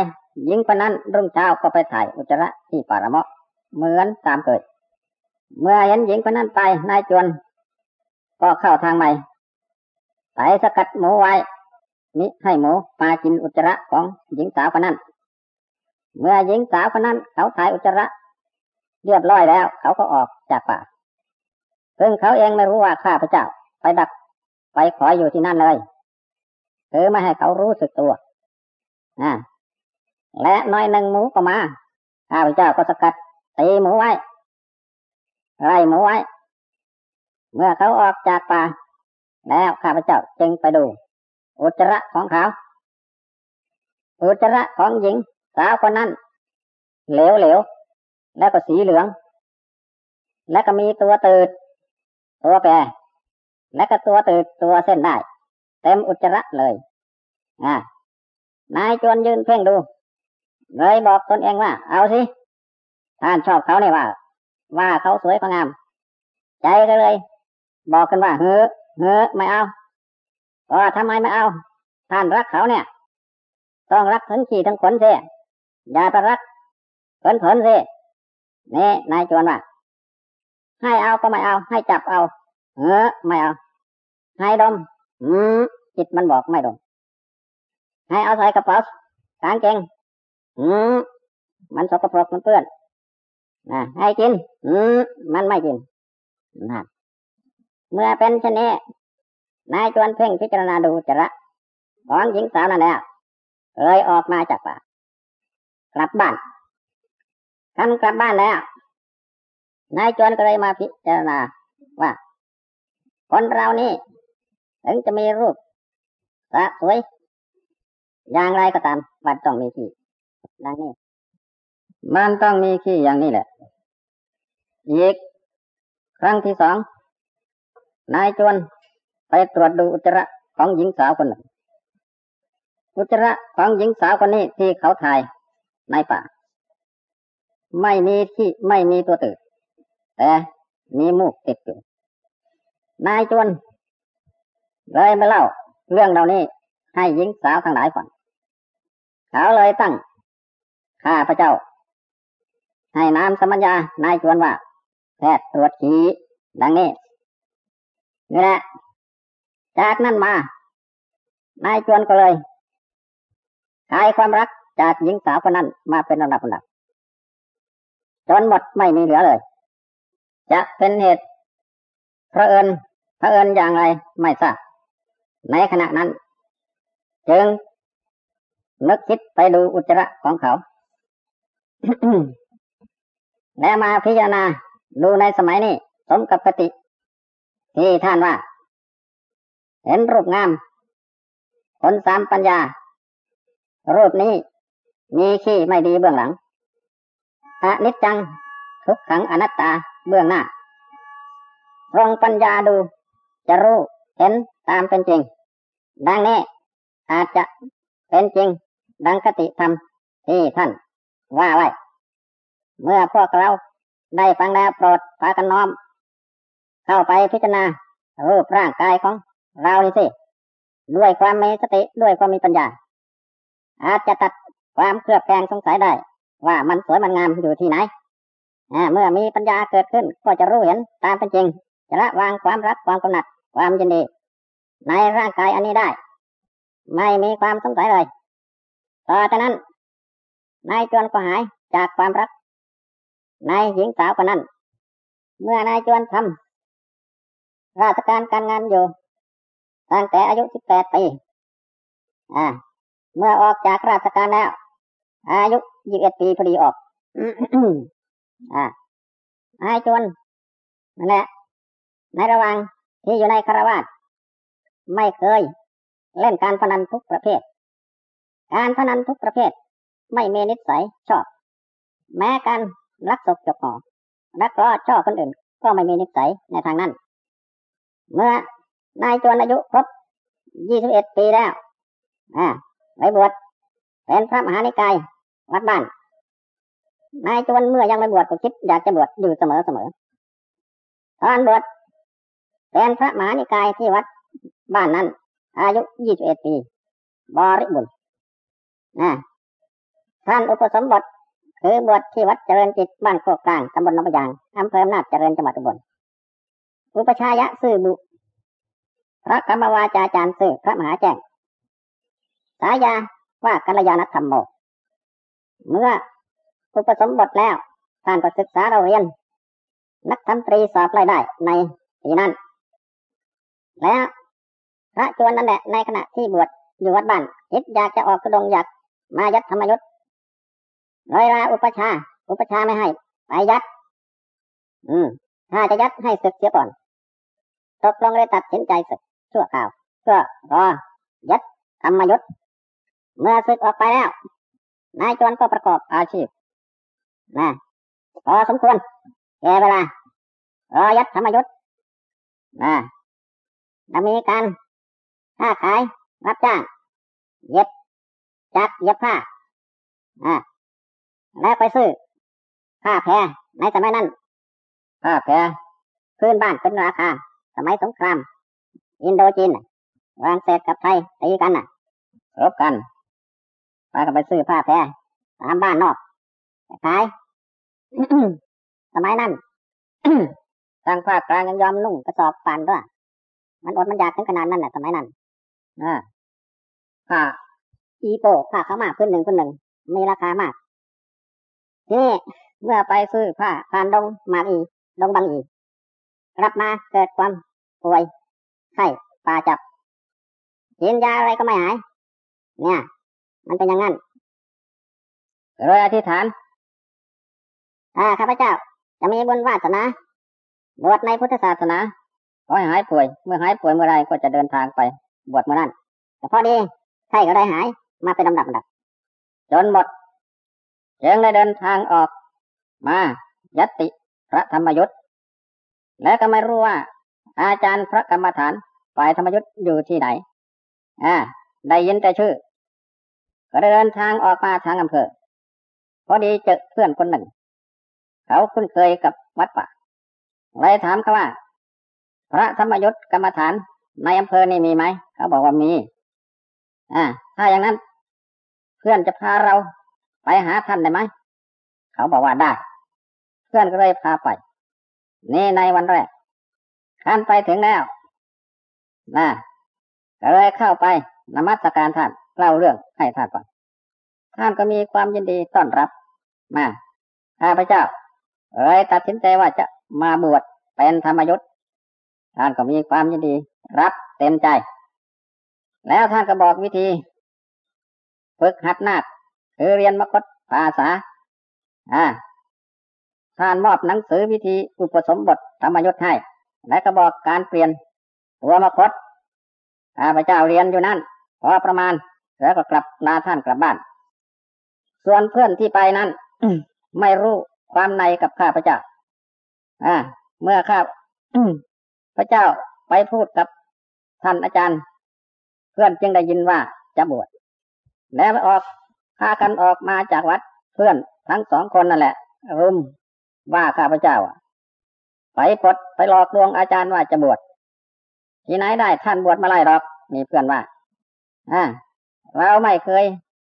หญิงคนนั้นรุ่งเช้าก็ไปถ่ายอุจจาระที่ป่าละมาะ เหมือนตามเกิด เมื่อเห็นหญิงคนนั้นไปนายจวนก็เข้าทางใหม่ไปสกัดหมูไว้นี่ให้หมูมากินอุจจาระของหญิงสาวคนนั้น เมื่อหญิงสาวคนนั้นเขาถ่ายอุจจาระเรียบร้อยแล้ว เขาก็ออกจากป่าซึ่งเขาเองไม่รู้ว่าข้าพเจ้าไปดักไปขออยู่ที่นั่นเลยคือไม่ให้เขารู้สึกตัวนะและน้อยหนึ่งหมูก็มาข้าพเจ้าก็สกัด ตีหมูไว้ไล่หมูไว้ เมื่อเขาออกจากป่า แล้วข้าพเจ้าจึงไปดู อุจจาระของเขา อุจจาระของหญิงสาวคนนั้น เหลวเหลวแล้วก็สีเหลือง แล้วก็มีตัวตืด ตัวแก่และก็ตัวตืดตัวเส้นได้ เต็มอุจจาระเลยอ่านายจวนยืนเพ่งดู เลยบอกตนเองว่า เอาสิ ท่านชอบเขาเนี่ยว่า ว่าเขาสวยเขางาม ใจก็เลย บอกกันว่าเฮ้อเฮ้อไม่เอาก็ทำไมไม่เอา ท่านรักเขาเนี่ย ต้องรักทั้งขี่ทั้งขนเสียอย่าไปรักเผินเผินเสียนี่นายจวนว่าให้เอาก็ไม่เอา ให้จับเอาเออไม่เอา ให้ดม อืมจิตมันบอกไม่ดม ให้เอาใส่กระเป๋ากางเกงอืมมันสกปรกมันเปื้อน นะให้กิน อืมมันไม่กินนะเมื่อเป็นเช่นนี้นายจวนเพ่งพิจารณาดูจระของหญิงสาวนั่นแหละเลยออกมาจากป่ากลับบ้านทำกลับบ้านแล้วนายจวนก็เลยมาพิจารณาว่า คนเรานี่ถึงจะมีรูปสะสวยอย่างไรก็ตามมันต้องมีขี้ดังนี้ มันต้องมีขี้อย่างนี้แหละ อีก ครั้งที่สอง นายจวนไปตรวจดูอุจจาระของหญิงสาวคนหนึ่ง อุจจาระของหญิงสาวคนนี้ที่เขาถ่ายในป่า ไม่มีที่ไม่มีตัวตื่นแต่มีมูกติดอยู่ นายจวนเลยมาเล่าเรื่องเหล่านี้ให้หญิงสาวทั้งหลายฟังเขาเลยตั้งข้าพระเจ้า ให้นามสมัญญานายจวนว่า แพทย์ตรวจฉีดังนี้นี่แหละ จากนั้นมา นายจวนก็เลยขายความรักจากหญิงสาวคนนั้นมาเป็นลำดับลำดับจนหมดไม่มีเหลือเลย จะเป็นเหตุพระเอิญพระเอิญอย่างไรไม่ทราบในขณะนั้น จึงนึกคิดไปดูอุจจาระของเขา และมาพิจารณาดูในสมัยนี้สมกับปฏิที่ท่านว่า เห็นรูปงาม คนสามปัญญา รูปนี้ มีขี้ไม่ดีเบื้องหลังอนิจจัง ทุกขังอนัตตาเบื้องหน้าลองปัญญาดู จะรู้เห็นตามเป็นจริง ดังนี้อาจจะเป็นจริง ดังคติธรรมที่ท่านว่าไว้ เมื่อพวกเราได้ฟังแล้วโปรดพากันน้อม เข้าไปพิจารณา รูปร่างกายของเรานี่สิ ด้วยความมีสติด้วยความมีปัญญา อาจจะตัดความเครือบแคลงสงสัยได้ ว่ามันสวยมันงามอยู่ที่ไหนเมื่อมีปัญญาเกิดขึ้นก็จะรู้เห็นตามเป็นจริง จะละวางความรักความกำหนัดความยินดี ในร่างกายอันนี้ได้ ไม่มีความสงสัยเลย ต่อจากนั้นนายจวนก็หายจากความรัก นายหญิงสาวคนนั้น เมื่อนายจวนทำราชการการงานอยู่ ตั้งแต่อายุสิบแปดปีอ่า เมื่อออกจากราชการแล้ว อายุยี่สิบเอ็ดปีพอดีออกอ่านายจวนนั่นแหละในระหว่างที่อยู่ในคารวาสไม่เคย เล่นการพนันทุกประเภท การพนันทุกประเภท ไม่มีนิสัยชอบ แม้การ รักศพจบหอรักล้อชอบคนอื่น ก็ไม่มีนิสัยในทางนั้น เมื่อนายจวนอายุครบ 21 ปีแล้วอไปบวชเป็นพระมหานิกายวัดบ้าน นายจวนเมื่อยังไม่บวชก็คิดอยากจะบวชอยู่เสมอเสมอตอนบวชเป็นพระมหานิกายที่วัดบ้านนั้น อายุ 21 ปี บริบุญนะท่านอุปสมบท คือบวชที่วัดเจริญจิตบ้านโคกกลางตำบลหนองปยางอำเภออำนาจเจริญจังหวัดอุบลอุปชายะซื่อบุ พระกรรมวาจาจารย์ซื่อพระมหาแจ้งสายาว่ากัลยาณธรรมโม เมื่ออุปสมบทแล้วท่านก็ศึกษาเราเรียน นักธรรมตรีสอบรายได้ในปีนั้น แล้วพระจวนนั่นแหละในขณะที่บวชอยู่วัดบ้านคิดอยากจะออกกระดงอยากมายัดธรรมยุทธ์ เลยลาอุปชา อุปชาไม่ให้ไปยัด อืม ถ้าจะยัดให้ศึกเสียก่อน ตกลงเลยตัดสินใจศึกชั่วคราวเพื่อรอยัดธรรมยุทธ์เมื่อศึกออกไปแล้ว นายจวนก็ประกอบอาชีพนะพอสมควรแก่เวลารอยัดธรรมยุทธ์นะจะมีการค้าขายรับจ้าง เย็บจักเย็บผ้าอ่า แล้วไปซื้อผ้าแพรในสมัยนั้นผ้าแพรพื้นบ้านเป็นราคา สมัยสงคราม อินโดจีนวางเศษกับไทยตีกันน่ะ รบกันพากันไปซื้อผ้าแพรตามบ้านนอกขายสมัยนั้นทางภาคกลางยังยอมนุ่งกระสอบปานด้วยมันอดมันยากถึงขนาดนั้นแหละสมัยนั้นอ่าผ้าอีโปผ้าขาวมาพื้นหนึ่งพื้นหนึ่งมีราคามาก ทีนี้เมื่อไปซื้อผ้าผ่านดงมาอีดงบางอีกลับมาเกิดความป่วยไข้ป่าจับกินยาอะไรก็ไม่หาย เนี่ย มันเป็นอย่างนั้นเลยอธิษฐานอ่าข้าพเจ้า จะมีบุญวาสนาบวชในพุทธศาสนาขอให้หายป่วย เมื่อหายป่วยเมื่อไรก็จะเดินทางไป บวชเมื่อนั้นแต่พอดีไข้ก็ได้หายมาเป็นลำดับดับจนหมด จึงได้เดินทางออกมายัติพระธรรมยุทธ์และก็ไม่รู้ว่า อาจารย์พระกรรมฐานฝ่ายธรรมยุทธ์อยู่ที่ไหนอ่าได้ยินแต่ชื่อ ก็ได้เดินทางออกมาทางอำเภอพอดีเจอเพื่อนคนหนึ่ง เขาคุ้นเคยกับวัดป่าเลยถามเขาว่า พระธรรมยุทธ์กรรมฐานในอำเภอนี่มีไหมเขาบอกว่ามี อ่า ถ้าอย่างนั้น เพื่อนจะพาเรา ไปหาท่านได้ไหม เขาบอกว่าได้ เพื่อนก็เลยพาไป นี่ในวันแรกท่านไปถึงแล้วนะก็เลยเข้าไปนมัสการท่านเล่าเรื่องให้ท่านฟังท่านก็มีความยินดีต้อนรับ มาข้าพเจ้าเลยตัดสินใจว่าจะมาบวชเป็นธรรมยุทธ์ท่านก็มีความยินดี รับเต็มใจ แล้วท่านก็บอกวิธี ฝึกหัดนาค คือเรียนมคตภาษา อ่าท่านมอบหนังสือวิธีอุปสมบทธรรมยุทธ์ให้ และก็บอกการเปลี่ยนตัวมคตข้าพเจ้าเรียนอยู่นั่นพอประมาณ แล้วก็กลับลาท่านกลับบ้าน ส่วนเพื่อนที่ไปนั้นไม่รู้ความในกับข้าพเจ้า อ่า เมื่อข้าพระเจ้าไปพูดกับท่านอาจารย์ เพื่อนจึงได้ยินว่าจะบวชแล้วออก พากันออกมาจากวัดเพื่อนทั้งสองคนนั่นแหละ รุมว่าข้าพเจ้า ไปปดไปหลอกลวงอาจารย์ว่าจะบวชที่ไหนได้ท่านบวชมาไล่หรอกมีเพื่อนว่าอ่าเราไม่เคย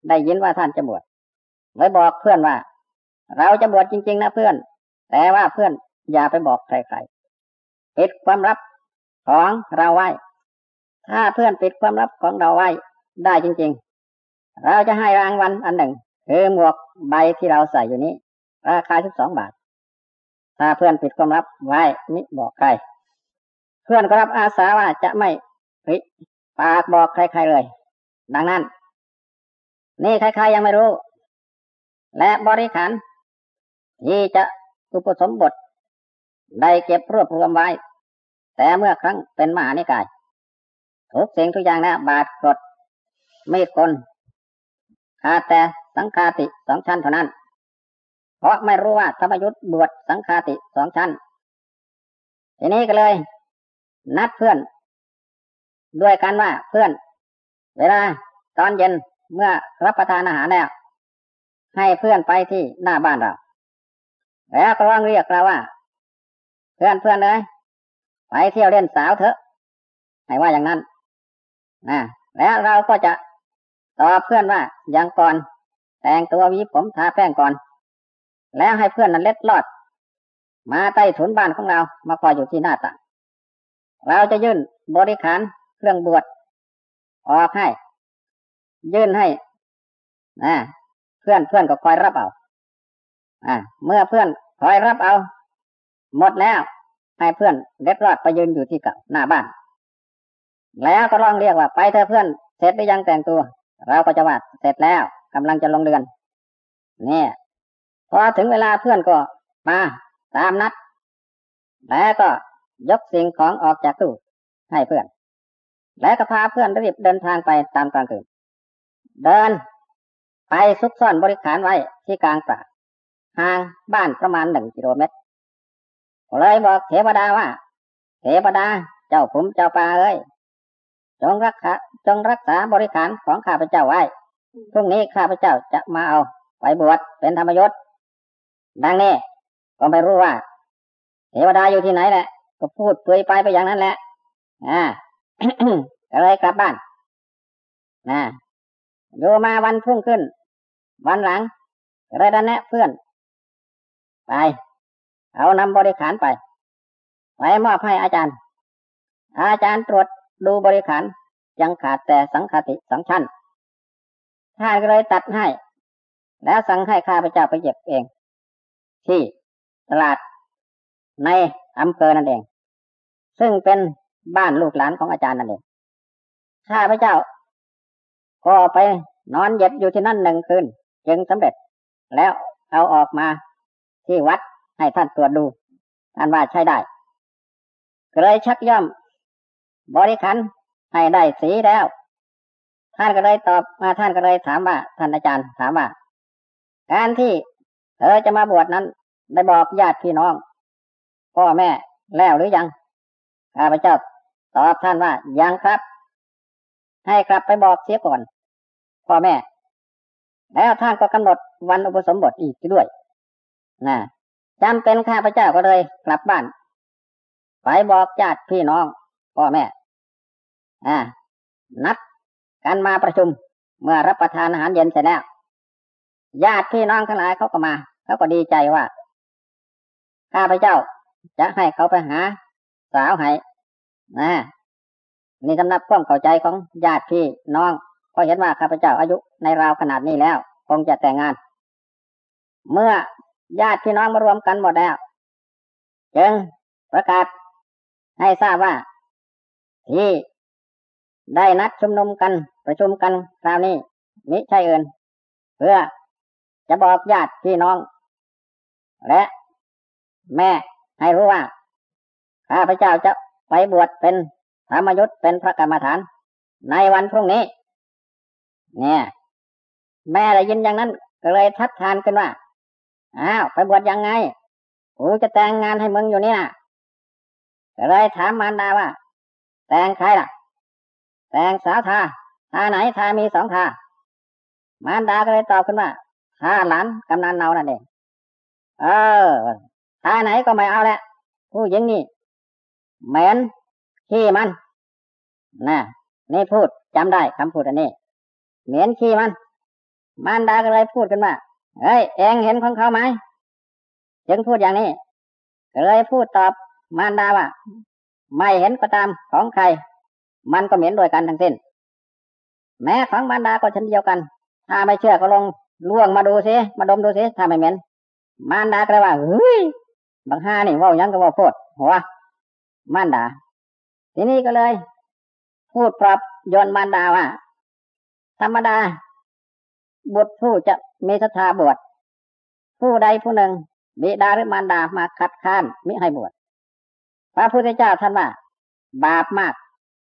ได้ยินว่าท่านจะบวชเลยบอกเพื่อนว่า เราจะบวชจริง ๆ นะเพื่อน แต่ว่าเพื่อนอย่าไปบอกใครๆปิดความลับของเราไว้ ถ้าเพื่อนปิดความลับของเราไว้ได้จริงๆ เราจะให้รางวัลอันหนึ่งคือหมวกใบที่เราใส่อยู่นี้ ราคาสิบสองบาท ถ้าเพื่อนปิดความลับไว้มิบอกใคร เพื่อนก็รับอาสาว่าจะไม่ปิปากบอกใครๆเลย ดังนั้น นี่ใครๆยังไม่รู้ และบริขารที่จะอุปสมบทได้เก็บรวบรวมไว้ แต่เมื่อครั้งเป็นมหานิกายทุกสิ่งทุกอย่างนะบาดกรดมีดกล ขาดแต่สังคาติสองชั้นเท่านั้น เพราะไม่รู้ว่าธรรมยุทธ์บวชสังคาติสองชั้น ทีนี้ก็เลย นัดเพื่อน ด้วยกันว่าเพื่อน เวลาตอนเย็นเมื่อรับประทานอาหารแล้วให้เพื่อนไปที่หน้าบ้านเรา แล้วก็ร้องเรียกเราว่า เพื่อนเพื่อนเลยไปเที่ยวเล่นสาวเถอะให้ว่าอย่างนั้นนะแล้วเราก็จะ ตอบเพื่อนว่าอย่างก่อน แต่งตัววีผมทาแป้งก่อน แล้วให้เพื่อนนั้นเล็ดลอด มาใต้ถุนบ้านของเรามาคอยอยู่ที่หน้าต่างเราจะยื่นบริขารเครื่องบวชออกให้ ยื่นให้นะเพื่อนเพื่อนก็คอยรับเอาอ่าเมื่อเพื่อนคอยรับเอา หมดแล้ว ให้เพื่อนเล็ดรอดไปยืนอยู่ที่กับหน้าบ้าน แล้วก็ร้องเรียกว่าไปเธอเพื่อนเสร็จหรือยังแต่งตัว เราก็จะว่าเสร็จแล้วกำลังจะลงเรือนเนี่ยพอถึงเวลาเพื่อนก็มาตามนัด แล้วก็ยกสิ่งของออกจากตู้ให้เพื่อน แล้วก็พาเพื่อนรีบเดินทางไปตามกลางคืน เดินไปซุกซ่อนบริขารไว้ที่กลางป่าห่างบ้านประมาณหนึ่งกิโลเมตรเลยบอกเทวดาว่า เทวดาเจ้าผมเจ้าป่าเอ้ย จงรักษาจงรักษาบริขารของข้าพเจ้าไว้ พรุ่งนี้ข้าพเจ้าจะมาเอาไปบวชเป็นธรรมยศ ดังนี้ก็ไม่รู้ว่าเทวดาอยู่ที่ไหนแหละ ก็พูดเปยไปไปอย่างนั้นแหละ อ่าก็เลยกลับบ้านนะอยู่มาวันพุ่งขึ้น วันหลังก็เลยดันแนะเพื่อน ไป เอานำบริขารไป ไปมอบให้อาจารย์ อาจารย์ตรวจ ดูบริขารยังขาดแต่สังคติสองชันท่านก็เลยตัดให้ แล้วสั่งให้ข้าพเจ้าไปเก็บเอง ที่ตลาดในอำเภอนั่นเอง ซึ่งเป็นบ้านลูกหลานของอาจารย์นั่นเองข้าพเจ้า ก็ไปนอนเย็บอยู่ที่นั่นหนึ่งคืน จึงสำเร็จ แล้วเอาออกมาที่วัดให้ท่านตรวจดูท่านว่าใช้ได้ก็เลยชักย่อม บริขันให้ได้สีแล้ว ท่านก็เลยตอบมาท่านก็เลยถามว่าท่านอาจารย์ถามว่า การที่เธอจะมาบวชนั้น ได้บอกญาติพี่น้องพ่อแม่แล้วหรือยังข้าพเจ้าตอบท่านว่ายังครับ ให้กลับไปบอกเสียก่อนพ่อแม่ แล้วท่านก็กำหนดวันอุปสมบทอีกด้วยนะจำเป็นข้าพเจ้าก็เลยกลับบ้าน ไปบอกญาติพี่น้องพ่อแม่ นัดกันมาประชุม เมื่อรับประทานอาหารเย็นเสร็จแล้ว ญาติพี่น้องทั้งหลายเขาก็มาเขาก็ดีใจว่าข้าพเจ้าจะให้เขาไปหา สาวให้นะนี่สำนับความเข้าใจของญาติพี่น้องเพราะเห็นว่าข้าพเจ้าอายุในราวขนาดนี้แล้ว คงจะแต่งงาน เมื่อญาติพี่น้องมารวมกันหมดแล้วจึงประกาศให้ทราบว่า ที่ ได้นัดชุมนุมกันประชุมกันคราวนี้มิใช่เอินเพื่อจะบอกญาติพี่น้อง และแม่ให้รู้ว่าข้าพเจ้าจะไปบวชเป็นธรรมยุทธเป็นพระกรรมฐาน ในวันพรุ่งนี้ เนี่ย แม่ได้ยินอย่างนั้นก็เลยทัดทานกันว่าอ้าวไปบวชยังไงกูจะแต่งงานให้มึงอยู่นี่นะก็เลยถามมารดาว่า แต่งใครล่ะ แต่งสาวทาทาไหนทามีสองทามารดาก็เลยตอบขึ้นว่าทาหลานกำนันเนานั่นเองเออทาไหนก็ไม่เอาแหละผู้หญิงนี่เหม็นขี้มันนะนี่พูดจำได้คำพูดอันนี้เหม็นขี้มัน มารดาก็เลยพูดกันว่าเฮ้ยเองเห็นของเขาไหมจึงพูดอย่างนี้ก็เลยพูดตอบมารดาว่า ไม่เห็นก็ตามของใคร มันก็เหม็นโดยกันทั้งสิ้น แม้ของบรรดาก็เช่นเดียวกัน ถ้าไม่เชื่อก็ลองล่วงมาดูสิมาดมดูสิถ้าไม่เหม็นมารดาก็เลยว่าเฮ้ยบางห้านี่ว่ายังก็ว่าพูดหัวมารดา ทีนี้ก็เลย พูดปรับยนมารดาว่า ธรรมดาบุตรผู้จะมีศรัทธาบวชผู้ใดผู้หนึ่งบิดาหรือมารดามาคัดค้านมิให้บวชพระพุทธเจ้าท่านว่า บาปมาก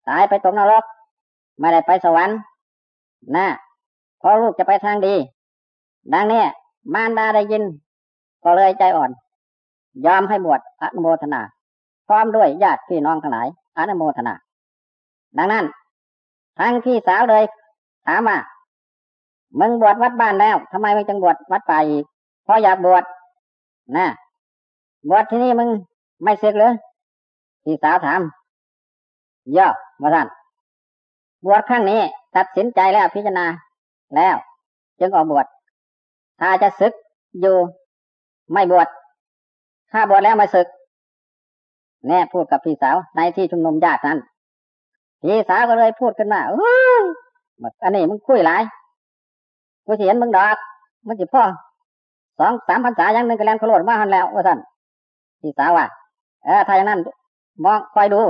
ตายไปตกนรกไม่ได้ไปสวรรค์นะเพราะลูกจะไปทางดี ดังนี้มารดาได้ยิน ก็เลยใจอ่อน ยอมให้บวชอนุโมทนา พร้อมด้วยญาติพี่น้องทั้งหลายอนุโมทนา ดังนั้นทั้งพี่สาวเลย ถามว่ามึงบวชวัดบ้านแล้วทำไมมึงจึงบวชวัดป่าอีกเพราะอยากบวชนะบวชที่นี่มึงไม่เสร็จเลยพี่สาวถาม ย่อมาท่านบวชครั้งนี้ตัดสินใจแล้วพิจารณาแล้ว จึงออกบวชถ้าจะศึกอยู่ไม่บวชถ้าบวชแล้วไม่ศึก แน่พูดกับพี่สาวในที่ชุมนุมญาตินั้นพี่สาวก็เลยพูดขึ้นมาเอ้ยอันนี้มึงคุยหลายกูเห็นมึงดอกมึงจิพ่อสองสามพันษาอย่างหนึ่งก็แลนโคโลดมาหันแล้วว่าท่านพี่สาวว่าเออถ้าอย่างนั้นมองคอยดู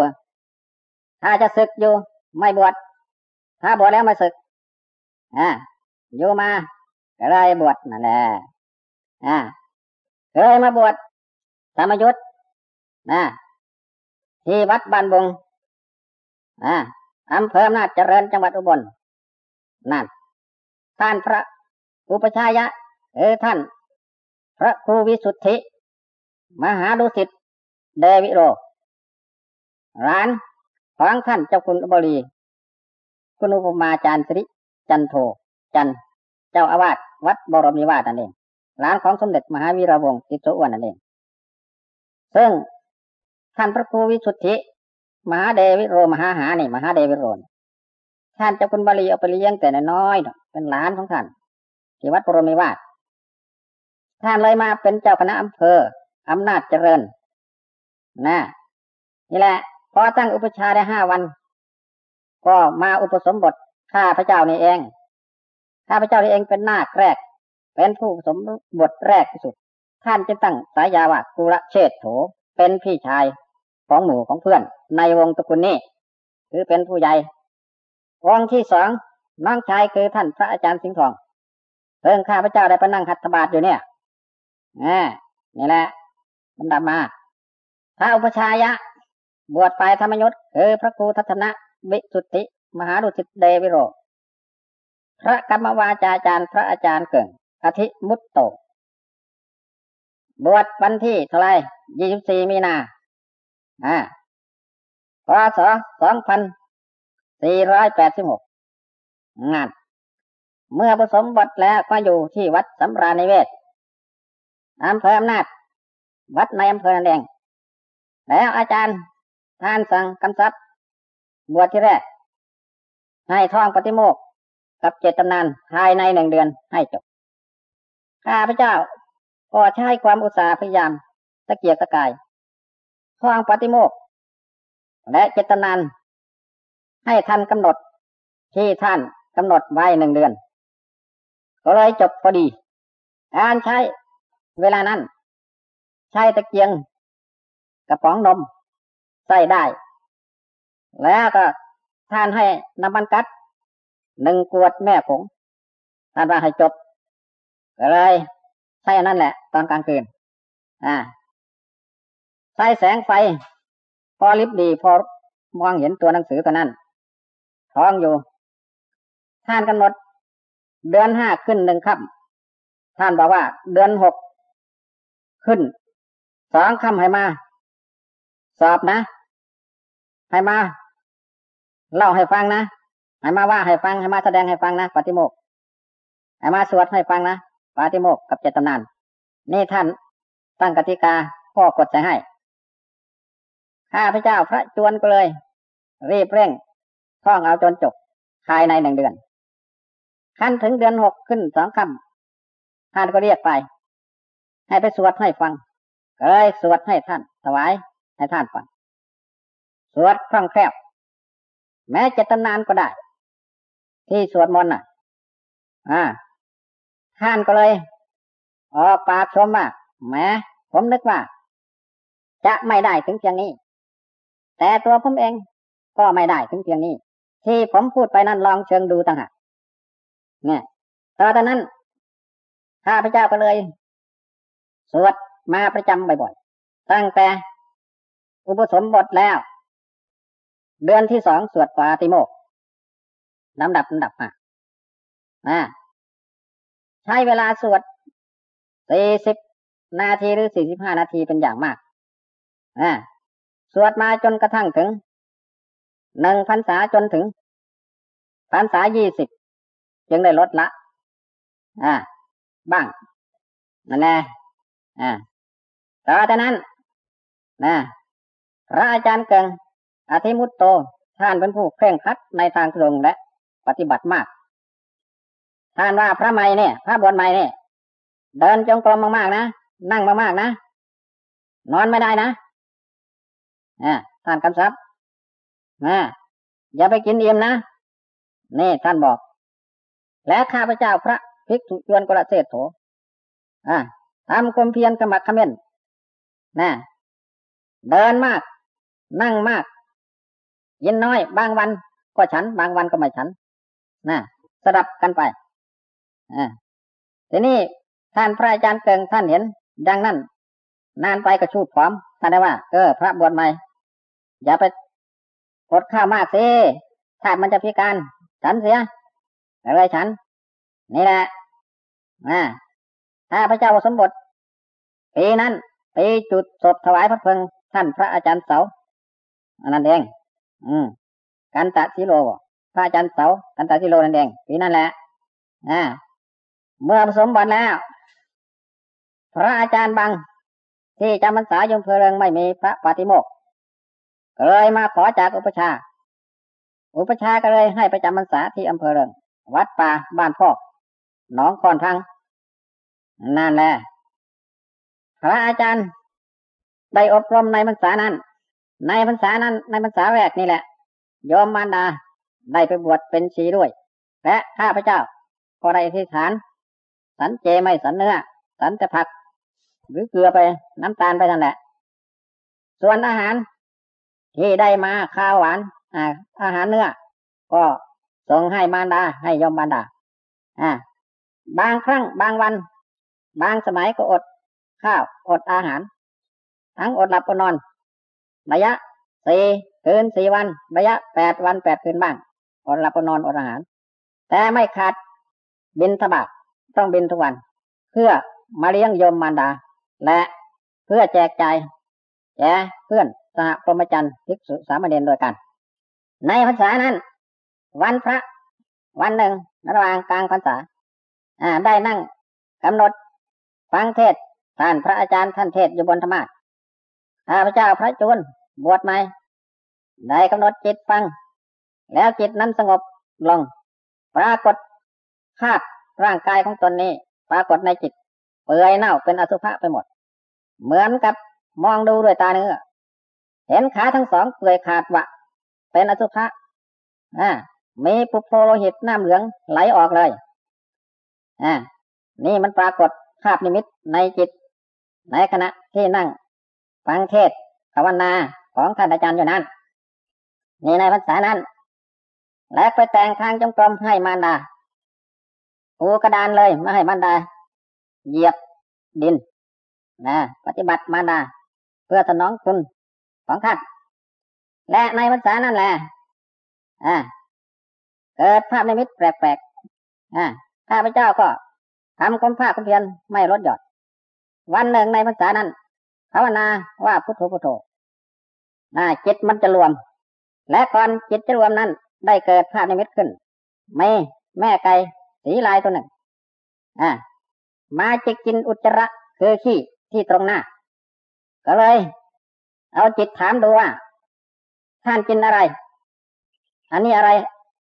ถ้าจะศึกอยู่ ไม่บวชถ้าบวชแล้วไม่ศึกอ่าอยู่มาก็เลยบวชนั่นแหละอ่าเคยมาบวชธรรมยุทธ์นะที่วัดบ้านบงอ่าอำเภออำนาจเจริญจังหวัดอุบลนั่นท่านพระอุปชายะเออท่าน พระครูวิสุทธิ มหาดุสิตเดวิโรร้าน ของท่านเจ้าคุณอุบลีคุณอุปมาจารย์สริจันโท จัน เจ้าอาวาสวัดบรมนิวาสนั่นเองร้านของสมเด็จมหาวีระวงศ์ติโสอ้วนนั่นเอง ซึ่งท่านพระครูวิสุทธิ มหาเดวิโรมหาหานี่มหาเดวิโรท่านเจ้าคุณบาลีเอาไปเลี้ยงแต่น้อยๆเป็นหลานของท่านที่วัดปรมิวาสท่านเลยมาเป็นเจ้าคณะอำเภออำนาจเจริญนะนี่แหละ พอตั้งอุปชาได้ห้าวัน ก็มาอุปสมบทข้าพระเจ้านี่เองข้าพระเจ้านี่เองเป็นนาคแรก เป็นผู้สมบทแรกที่สุด ท่านจึงตั้งสายาว่ากุระเชษโถเป็นพี่ชายของหมู่ของเพื่อน ในวงตระกูลนี้คือเป็นผู้ใหญ่องค์ที่สองน้องชายคือท่านพระอาจารย์สิงห์ทองเพิ่งข้าพระเจ้าได้ไปนั่งหัตถบาทอยู่เนี่ยนี่แหละลำดับมาพระอุปชายะ บวชไปธรรมยุทธ์คือพระครูทัศนะวิสุทธิ มหาดุสิตเดวิโร พระกรรมวาจาจารย์พระอาจารย์เก่งอธิมุตโต บวชวันที่เท่าไรยี่สิบสี่มีนาอ่าพศสองพันสี่ร้อยแปดสิบหกงานเมื่อผสมบทแล้วก็อยู่ที่วัดสำราญในเวทอำเภออำนาจ วัดในอำเภอนั่นเอง แล้วอาจารย์ ท่านสั่งกำซับบวชที่แรก ให้ท่องปฏิโมกกับเจตนานภายในหนึ่งเดือนให้จบ ข้าพเจ้าก็ใช้ความอุตสาห์พยายามตะเกียกตะกายท่องปฏิโมกและเจตนานให้ท่านกำหนดที่ท่านกำหนดไว้หนึ่งเดือน ก็เลยจบพอดี การใช้เวลานั้น ใช้ตะเกียงกระป๋องนม ใส่ได้ แล้วก็ท่านให้น้ำมันกัดหนึ่งกวดแม่ผงท่านว่าให้จบก็เลยใช้อนั่นแหละ ตอนกลางคืน อ่า ใช้แสงไฟ พอลิบดีพอมองเห็นตัวหนังสือตัวนั้นท้องอยู่ ท่านกำหนด เดือนห้าขึ้นหนึ่งค่ำท่านบอกว่า เดือนหกขึ้นสองค่ำให้มา สอบนะ ให้มา เล่าให้ฟังนะ ให้มาว่าให้ฟัง ให้มาแสดงให้ฟังนะปฏิโมกให้มาสวดให้ฟังนะปฏิโมกกับเจตนาน นี่ท่านตั้งกติกาพ่อกดใจให้ ข้าพระเจ้าพระจวนก็เลย รีบเร่ง ท่องเอาจนจบภายในหนึ่งเดือน ขั้นถึงเดือนหกขึ้นสองคำท่านก็เรียกไป ให้ไปสวดให้ฟัง ก็เลยสวดให้ท่านถวาย ให้ท่านฟังสวดคล่องแคล่วแม้จะตนานก็ได้ ที่สวดมนต์น่ะ อ่า ท่านก็เลย ออกปากชมว่าแม้ผมนึกว่า จะไม่ได้ถึงเพียงนี้ แต่ตัวผมเองก็ไม่ได้ถึงเพียงนี้ ที่ผมพูดไปนั้นลองเชิงดูต่างหากเนี่ยตอนนั้นข้าพเจ้าก็เลย สวดมาประจำบ่อยๆตั้งแต่ อุปสมบทแล้ว เดือนที่สองสวดปาติโมกลำดับลำดับมาอ่าใช้เวลาสวดสี่สิบนาทีหรือสี่สิบห้านาทีเป็นอย่างมากอ่าสวดมาจนกระทั่งถึงหนึ่งพรรษาจนถึงพรรษายี่สิบจึงได้ลดละ อ่า บ้างนั่นแหละอ่าต่อจากนั้นนะ พระอาจารย์เกิงอธิมุตโต ท่านเป็นผู้เคร่งครัดในทางตรงและปฏิบัติมาก ท่านว่าพระไม่เนี่ย พระบวชไม่เนี่ย เดินจงกรมมากๆนะ นั่งมากๆนะ นอนไม่ได้นะอ่าท่านกำชับนะอย่าไปกินเอี่ยมนะ นี่ท่านบอก และข้าพเจ้าพระภิกษุชวนกระเสดโถอ่าทำความเพียรกรรมขมิ้นนะเดินมาก นั่งมากยินน้อย บางวันก็ฉัน บางวันก็ไม่ฉันนะสลับกันไปอ่าทีนี้ท่านพระอาจารย์เกิงท่านเห็น ดังนั้น นานไปก็ชูบผอมท่านได้ว่า เออ พระบวชใหม่ อย่าไปอดข้าวมากสิถ้ามันจะพิการฉันเสียอะไรฉัน นี่แหละอ่าถ้าพระเจ้าสมบทปีนั้นปีจุดศพถวายพระเพลิงท่านพระอาจารย์เสา อันนั้นเอง อืมกันตะสิโลพระอาจารย์เสากันตะสิโลนั่นเองปีนั่นแหละอ่าเมื่อผสมบัติแล้ว พระอาจารย์บางที่จำพรรษายมเพลิงไม่มีพระปฏิโมกเลยมาขอจากอุปชา อุปชาก็เลยให้ไปจำพรรษาที่อำเภอเริงวัดป่าบ้านพ่อหนองคอนพังนั่นแหละ พระอาจารย์ได้อบรมในพรรษานั้น ในพรรษานั้นในพรรษาแรกนี่แหละยอมมารดาได้ไปบวชเป็นชีด้วย และข้าพเจ้าก็ได้ที่ฐาน สันเจไม่สันเนื้อ สันแต่ผัก หรือเกลือไปน้ำตาลไปนั่นแหละ ส่วนอาหารที่ได้มาข้าวหวานอ่าอาหารเนื้อ ก็ส่งให้มารดาให้ยอมมารดาอ่าบางครั้งบางวัน บางสมัยก็อดข้าวอดอาหาร ทั้งอดหลับอดนอน ระยะสี่คืนสี่วัน ระยะแปดวันแปดคืนบ้างอดหลับอดนอนอดอาหาร แต่ไม่ขาดบินทบาทต้องบินทุกวัน เพื่อมาเลี้ยงโยมมารดา และเพื่อแจกจ่ายแก่เพื่อนสหพรหมจรรย์ภิกษุสามเณรด้วยกัน ในพรรษานั้น วันพระ วันหนึ่งระหว่างกลางพรรษาอ่าได้นั่งกำหนดฟังเทศท่านพระอาจารย์ท่านเทศอยู่บนธรรมะ ข้าพเจ้าพระจุลบวชใหม่ได้กำหนดจิตฟัง แล้วจิตนั้นสงบลง ปรากฏภาพร่างกายของตนนี้ ปรากฏในจิต เปื่อยเน่าเป็นอสุภะไปหมด เหมือนกับมองดูด้วยตาเนื้อเห็นขาทั้งสองเปื่อยขาดวะ เป็นอสุภะอ่ามีปุโพโลหิตน้ำเหลืองไหลออกเลยอ่านี่มันปรากฏภาพนิมิตในจิต ในขณะที่นั่ง ฟังเทศภาวนาของท่านอาจารย์อยู่นั้นนี่ในภาษานั้น และไปแต่งทางจงกรมให้มารดาปูกระดานเลยไม่ให้มารดา เหยียบดินนะปฏิบัติมารดา เพื่อสนองคุณของท่านและในภาษานั้นแหละอ่าเกิดภาพในมิตแปลกๆอ่าข้าพเจ้าก็ทำความภาคความเพียรไม่ลดหย่อนวันหนึ่งในภาษานั้น ภาวนาว่าพุทโธพุทโธนะจิตมันจะรวม และก่อนจิตจะรวมนั้น ได้เกิดภาพนิมิตขึ้นไม่แม่ไก่สีลายตัวหนึ่งอ่ามาจิกกินอุจจาระคือขี้ที่ตรงหน้า ก็เลย เอาจิตถามดูว่า ท่านกินอะไร อันนี้อะไร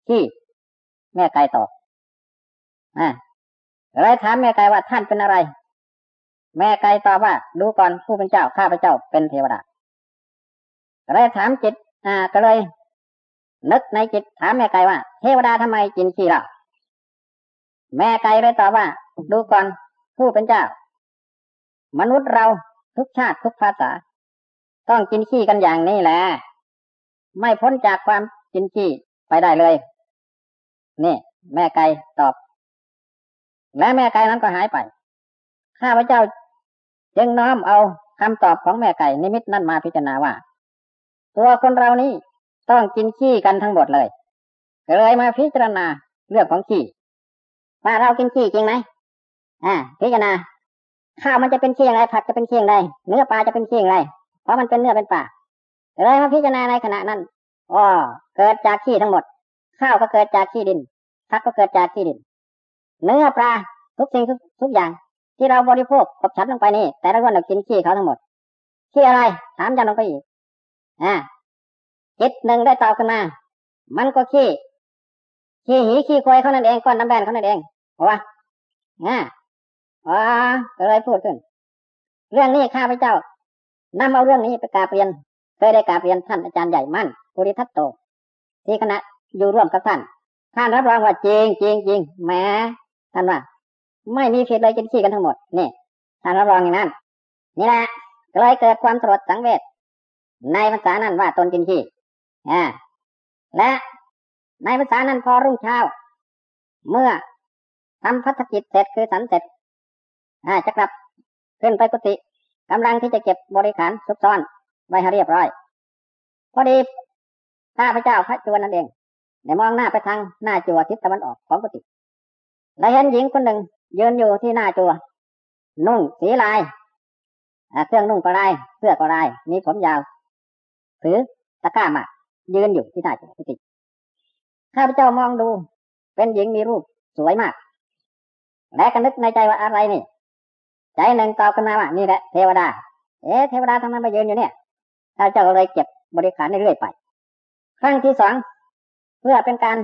ขี้แม่ไก่ตอบอ่าเลยถามแม่ไก่ว่าท่านเป็นอะไร แม่ไก่ตอบว่าดูก่อนผู้เป็นเจ้าข้าพเจ้าเป็นเทวดาก็เลยถามจิต อ่า ก็เลยนึกในจิตถามแม่ไก่ว่า เทวดาทำไมกินขี้เราแม่ไก่เลยตอบว่า ดูก่อนผู้เป็นเจ้า มนุษย์เราทุกชาติทุกภาษา ต้องกินขี้กันอย่างนี้แหละไม่พ้นจากความกินขี้ไปได้เลย นี่ แม่ไก่ตอบ และแม่ไก่นั้นก็หายไป ข้าพเจ้า จึงน้อมเอาคำตอบของแม่ไก่นิมิตนั่นมาพิจารณาว่า ตัวคนเรานี่ต้องกินขี้กันทั้งหมดเลยเลยมาพิจารณาเรื่องของขี้ว่าเรากินขี้จริงไหมอ่า พิจารณาข้าวมันจะเป็นขี้อย่างไรผักจะเป็นขี้อย่างไรเนื้อปลาจะเป็นขี้อย่างไรเพราะมันเป็นเนื้อเป็นปลาเลยมาพิจารณาในขณะนั้นอ๋อเกิดจากขี้ทั้งหมด ข้าวก็เกิดจากขี้ดินผักก็เกิดจากขี้ดิน เนื้อปลาทุกสิ่งทุกทุกอย่าง ที่เราบริโภคกบฉันลงไปนี่ แต่ละวันเรากินขี้เขาทั้งหมดขี้อะไรถามยันลงไปอีกอ่าจิตหนึ่งได้ตอบขึ้นมา มันก็ขี้ขี้หีขี้ควายเขานั่นเองก้อนน้ำแบนเขานั่นเองเพราะว่าอ่าอ๋อก็เลยพูดขึ้น เรื่องนี้ข้าพเจ้านำเอาเรื่องนี้ไปกราบเรียนเคยได้กราบเรียนท่านอาจารย์ใหญ่มั่นปุริทัตโต ที่คณะอยู่ร่วมกับท่าน ท่านรับรองว่าจริงจริงจริงแหมท่านว่า ไม่มีผิดเลยกินขี้กันทั้งหมด นี่ท่านรับรองอย่างนั้น นี่แหละก็เลยเกิดความสลดสังเวชในภาษานั้นว่าตนกินขี้อ่าและในภาษานั้นพอรุ่งเช้า เมื่อทำพัฒกิจเสร็จคือสันเสร็จอ่าจะกลับขึ้นไปกุฏิกำลังที่จะเก็บบริขารซุกซ่อนไว้ให้เรียบร้อย พอดีข้าพเจ้าพระจวนนั่นเองได้มองหน้าไปทางหน้าจัวทิศตะวันออกของกุฏิและเห็นหญิงคนหนึ่ง ยืนอยู่ที่หน้าจัว นุ่งสีลายเครื่องนุ่งก็ลายเสื้อก็ลายมีผมยาวถือตะกร้ามายืนอยู่ที่หน้าจัวกุฏิข้าพเจ้ามองดู เป็นหญิงมีรูปสวยมาก และก็นึกในใจว่าอะไรนี่ ใจหนึ่งตอบกันมาว่านี่แหละเทวดา เอ๊ะเทวดาทำไมมายืนอยู่เนี่ยข้าพเจ้าเลยเก็บบริขารเรื่อยไป ครั้งที่สองเพื่อเป็นการ